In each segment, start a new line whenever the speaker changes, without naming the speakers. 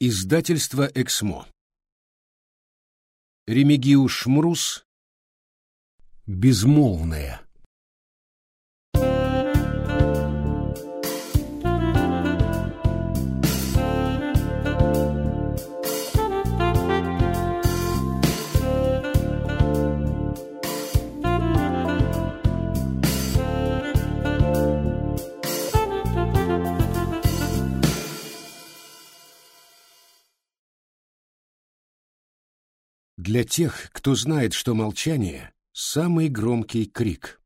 Издательство «Эксмо». Ремигиуш Мрус. Безмолвная. Для тех, кто знает, что молчание — самый громкий крик.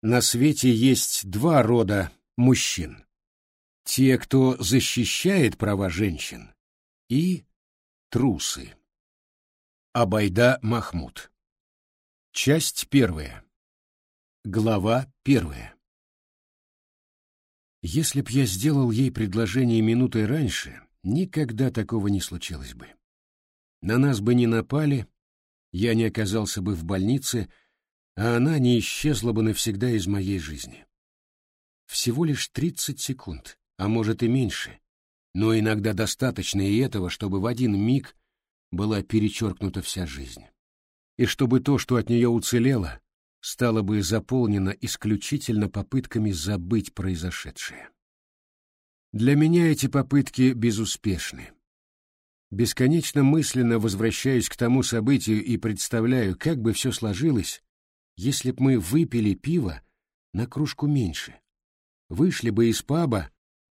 На свете есть два рода мужчин. Те, кто защищает права женщин, и трусы. Абайда Махмуд. Часть первая. Глава первая. Если б я сделал ей предложение минутой раньше, никогда такого не случилось бы. На нас бы не напали, я не оказался бы в больнице, а она не исчезла бы навсегда из моей жизни. Всего лишь тридцать секунд, а может и меньше, но иногда достаточно и этого, чтобы в один миг была перечеркнута вся жизнь. И чтобы то, что от нее уцелело, стало бы заполнено исключительно попытками забыть произошедшее. Для меня эти попытки безуспешны. Бесконечно мысленно возвращаюсь к тому событию и представляю, как бы все сложилось, если б мы выпили пиво на кружку меньше, вышли бы из паба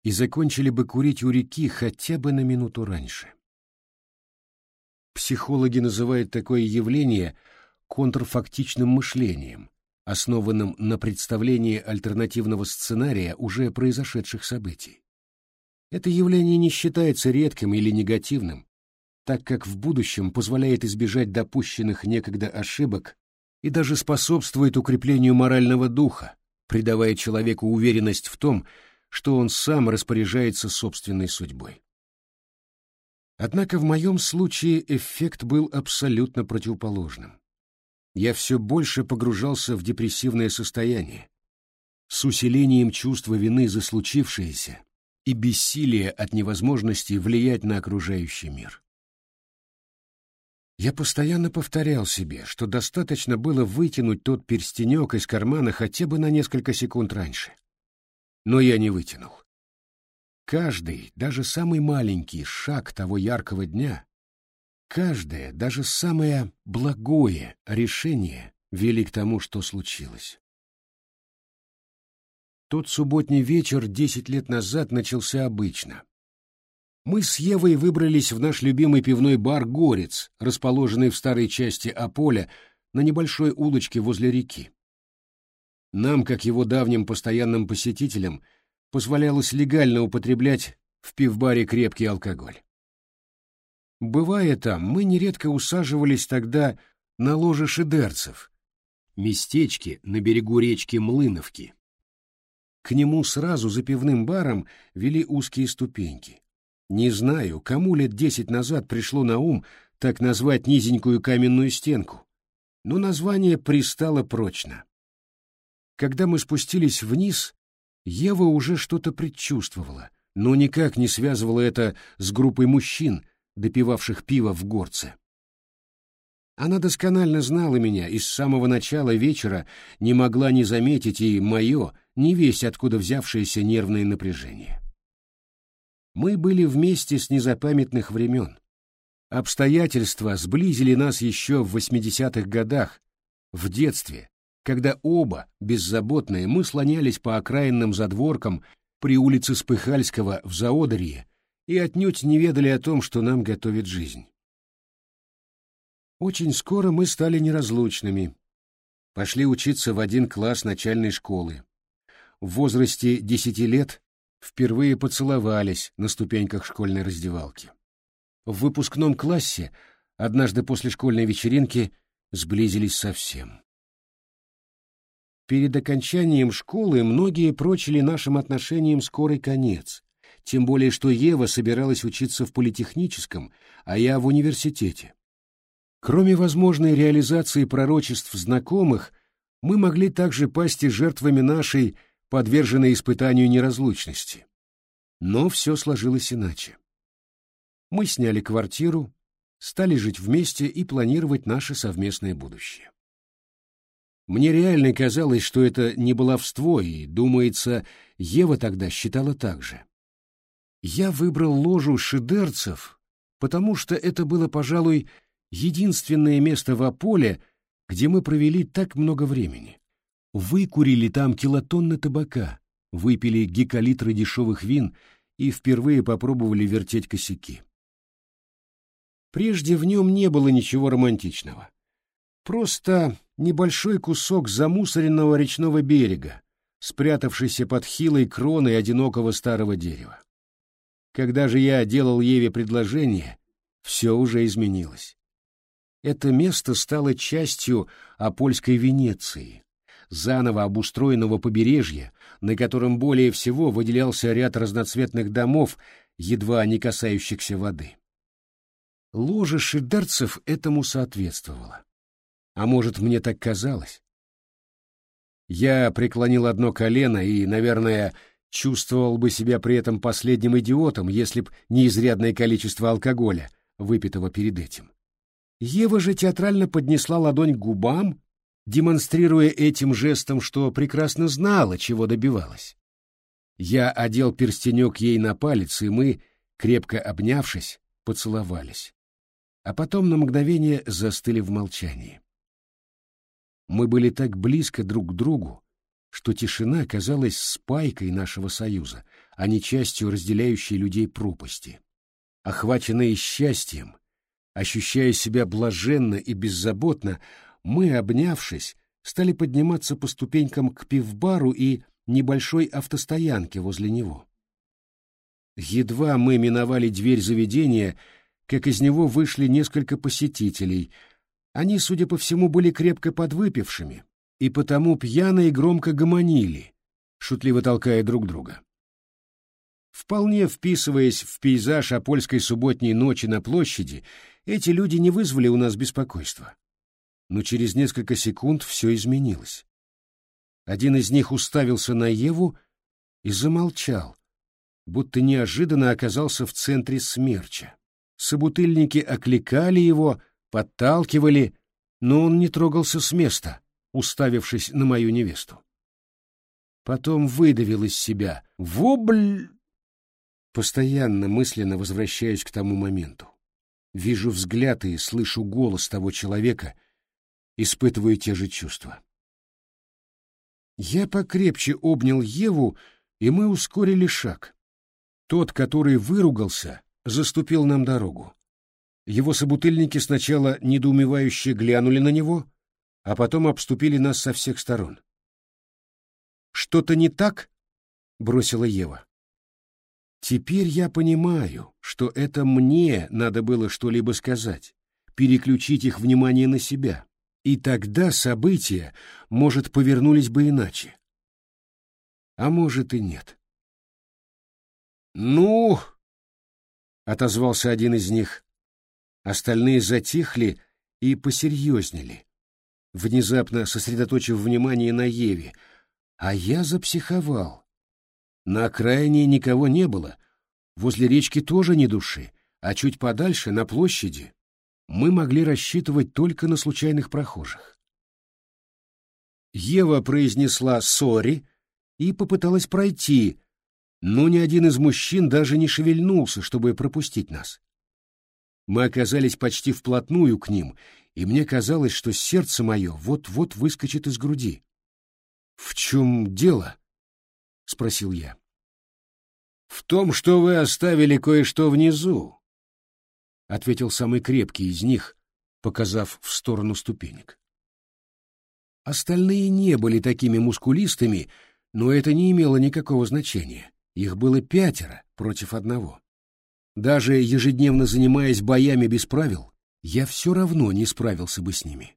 и закончили бы курить у реки хотя бы на минуту раньше. Психологи называют такое явление контрфактичным мышлением, основанным на представлении альтернативного сценария уже произошедших событий. Это явление не считается редким или негативным, так как в будущем позволяет избежать допущенных некогда ошибок и даже способствует укреплению морального духа, придавая человеку уверенность в том, что он сам распоряжается собственной судьбой. Однако в моем случае эффект был абсолютно противоположным. Я все больше погружался в депрессивное состояние, с усилением чувства вины за случившееся и бессилие от невозможности влиять на окружающий мир. Я постоянно повторял себе, что достаточно было вытянуть тот перстенек из кармана хотя бы на несколько секунд раньше. Но я не вытянул. Каждый, даже самый маленький шаг того яркого дня, каждое, даже самое благое решение вели к тому, что случилось. Тот субботний вечер десять лет назад начался обычно. Мы с Евой выбрались в наш любимый пивной бар «Горец», расположенный в старой части Аполя на небольшой улочке возле реки. Нам, как его давним постоянным посетителям, позволялось легально употреблять в пивбаре крепкий алкоголь. Бывая там, мы нередко усаживались тогда на ложе шедерцев, местечки на берегу речки Млыновки. К нему сразу за пивным баром вели узкие ступеньки. Не знаю, кому лет десять назад пришло на ум так назвать низенькую каменную стенку, но название пристало прочно. Когда мы спустились вниз, Ева уже что-то предчувствовала, но никак не связывала это с группой мужчин, допивавших пиво в горце. Она досконально знала меня и с самого начала вечера не могла не заметить и мое, не весь откуда взявшееся нервное напряжение. Мы были вместе с незапамятных времен. Обстоятельства сблизили нас еще в 80-х годах, в детстве, когда оба, беззаботные, мы слонялись по окраинным задворкам при улице Спыхальского в Заодорье и отнюдь не ведали о том, что нам готовит жизнь. Очень скоро мы стали неразлучными. Пошли учиться в один класс начальной школы в возрасте десяти лет впервые поцеловались на ступеньках школьной раздевалки. В выпускном классе однажды после школьной вечеринки сблизились совсем. Перед окончанием школы многие прочили нашим отношениям скорый конец, тем более что Ева собиралась учиться в политехническом, а я в университете. Кроме возможной реализации пророчеств знакомых, мы могли также пасть жертвами нашей подвержены испытанию неразлучности. Но все сложилось иначе. Мы сняли квартиру, стали жить вместе и планировать наше совместное будущее. Мне реально казалось, что это не баловство, и, думается, Ева тогда считала так же. Я выбрал ложу шидерцев, потому что это было, пожалуй, единственное место в Аполе, где мы провели так много времени. Выкурили там килотонны табака, выпили гекалитры дешевых вин и впервые попробовали вертеть косяки. Прежде в нем не было ничего романтичного. Просто небольшой кусок замусоренного речного берега, спрятавшийся под хилой кроной одинокого старого дерева. Когда же я делал Еве предложение, все уже изменилось. Это место стало частью Апольской Венеции, заново обустроенного побережья, на котором более всего выделялся ряд разноцветных домов, едва не касающихся воды. Ложа шидерцев этому соответствовала. А может, мне так казалось? Я преклонил одно колено и, наверное, чувствовал бы себя при этом последним идиотом, если б не изрядное количество алкоголя, выпитого перед этим. Ева же театрально поднесла ладонь к губам, демонстрируя этим жестом, что прекрасно знала, чего добивалась. Я одел перстенек ей на палец, и мы, крепко обнявшись, поцеловались а потом на мгновение застыли в молчании. Мы были так близко друг к другу, что тишина казалась спайкой нашего союза, а не частью разделяющей людей пропасти. Охваченные счастьем, ощущая себя блаженно и беззаботно, мы, обнявшись, стали подниматься по ступенькам к пивбару и небольшой автостоянке возле него. Едва мы миновали дверь заведения, как из него вышли несколько посетителей. Они, судя по всему, были крепко подвыпившими, и потому пьяно и громко гомонили, шутливо толкая друг друга. Вполне вписываясь в пейзаж апольской субботней ночи на площади, эти люди не вызвали у нас беспокойства. Но через несколько секунд все изменилось. Один из них уставился на Еву и замолчал, будто неожиданно оказался в центре смерча. Собутыльники окликали его, подталкивали, но он не трогался с места, уставившись на мою невесту. Потом выдавил из себя «Вобль!» Постоянно мысленно возвращаюсь к тому моменту. Вижу взгляд и слышу голос того человека, испытываю те же чувства. Я покрепче обнял Еву, и мы ускорили шаг. Тот, который выругался, заступил нам дорогу. Его собутыльники сначала недоумевающе глянули на него, а потом обступили нас со всех сторон. «Что-то не так?» — бросила Ева. «Теперь я понимаю, что это мне надо было что-либо сказать, переключить их внимание на себя, и тогда события, может, повернулись бы иначе. А может и нет». «Ну, — отозвался один из них. Остальные затихли и посерьезнели, внезапно сосредоточив внимание на Еве, а я запсиховал. На окраине никого не было, возле речки тоже ни души, а чуть подальше, на площади, мы могли рассчитывать только на случайных прохожих. Ева произнесла «сори» и попыталась пройти, но ни один из мужчин даже не шевельнулся, чтобы пропустить нас. Мы оказались почти вплотную к ним, и мне казалось, что сердце мое вот-вот выскочит из груди. — В чем дело? — спросил я. — В том, что вы оставили кое-что внизу, — ответил самый крепкий из них, показав в сторону ступенек. Остальные не были такими мускулистыми, но это не имело никакого значения. Их было пятеро против одного. Даже ежедневно занимаясь боями без правил, я все равно не справился бы с ними.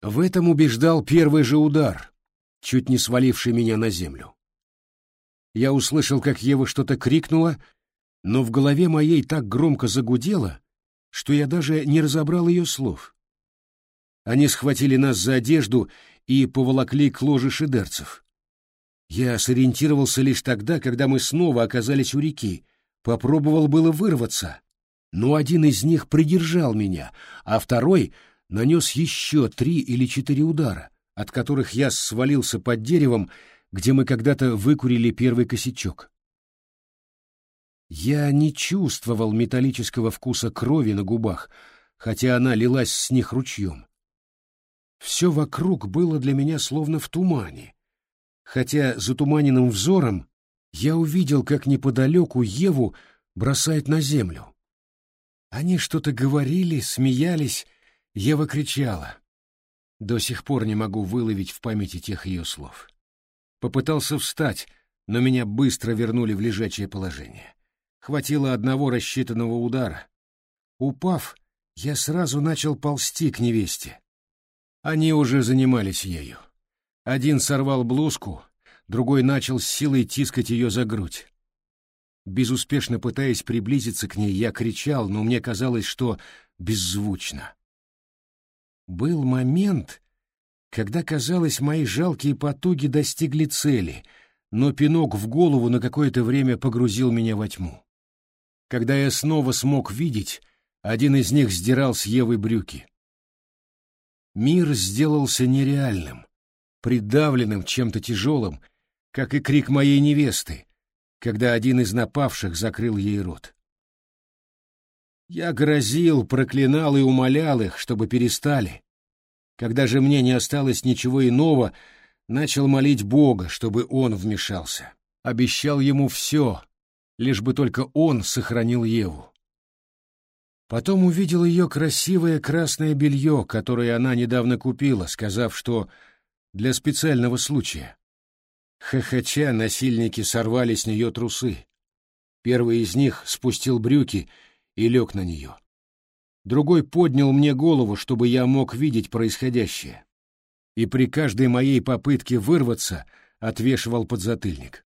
В этом убеждал первый же удар, чуть не сваливший меня на землю. Я услышал, как Ева что-то крикнула, но в голове моей так громко загудело, что я даже не разобрал ее слов. Они схватили нас за одежду и поволокли к ложе шидерцев. Я сориентировался лишь тогда, когда мы снова оказались у реки. Попробовал было вырваться, но один из них придержал меня, а второй нанес еще три или четыре удара, от которых я свалился под деревом, где мы когда-то выкурили первый косячок. Я не чувствовал металлического вкуса крови на губах, хотя она лилась с них ручьем. Все вокруг было для меня словно в тумане, хотя затуманенным взором я увидел, как неподалеку Еву бросает на землю. Они что-то говорили, смеялись, Ева кричала. До сих пор не могу выловить в памяти тех ее слов. Попытался встать, но меня быстро вернули в лежачее положение. Хватило одного рассчитанного удара. Упав, я сразу начал ползти к невесте. Они уже занимались ею. Один сорвал блузку, другой начал с силой тискать ее за грудь. Безуспешно пытаясь приблизиться к ней, я кричал, но мне казалось, что беззвучно. Был момент, когда, казалось, мои жалкие потуги достигли цели, но пинок в голову на какое-то время погрузил меня во тьму. Когда я снова смог видеть, один из них сдирал с Евы брюки. Мир сделался нереальным, придавленным чем-то тяжелым, как и крик моей невесты, когда один из напавших закрыл ей рот. Я грозил, проклинал и умолял их, чтобы перестали. Когда же мне не осталось ничего иного, начал молить Бога, чтобы он вмешался. Обещал ему все, лишь бы только он сохранил Еву. Потом увидел ее красивое красное белье, которое она недавно купила, сказав, что для специального случая. Хохоча насильники сорвали с нее трусы. Первый из них спустил брюки и лег на нее. Другой поднял мне голову, чтобы я мог видеть происходящее. И при каждой моей попытке вырваться отвешивал подзатыльник.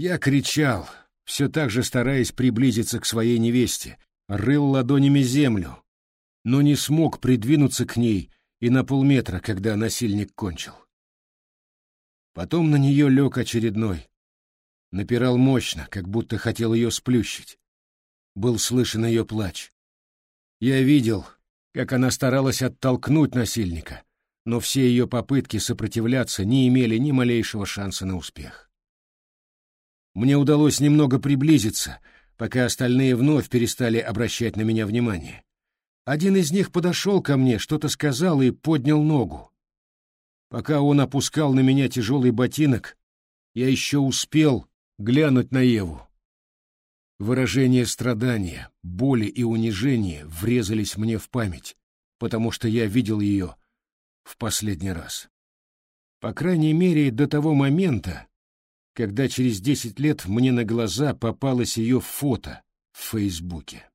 Я кричал, все так же стараясь приблизиться к своей невесте, рыл ладонями землю, но не смог придвинуться к ней и на полметра, когда насильник кончил. Потом на нее лег очередной. Напирал мощно, как будто хотел ее сплющить. Был слышен ее плач. Я видел, как она старалась оттолкнуть насильника, но все ее попытки сопротивляться не имели ни малейшего шанса на успех. Мне удалось немного приблизиться, пока остальные вновь перестали обращать на меня внимание. Один из них подошел ко мне, что-то сказал и поднял ногу. Пока он опускал на меня тяжелый ботинок, я еще успел глянуть на Еву. Выражение страдания, боли и унижения врезались мне в память, потому что я видел ее в последний раз. По крайней мере, до того момента, когда через десять лет мне на глаза попалось ее фото в Фейсбуке.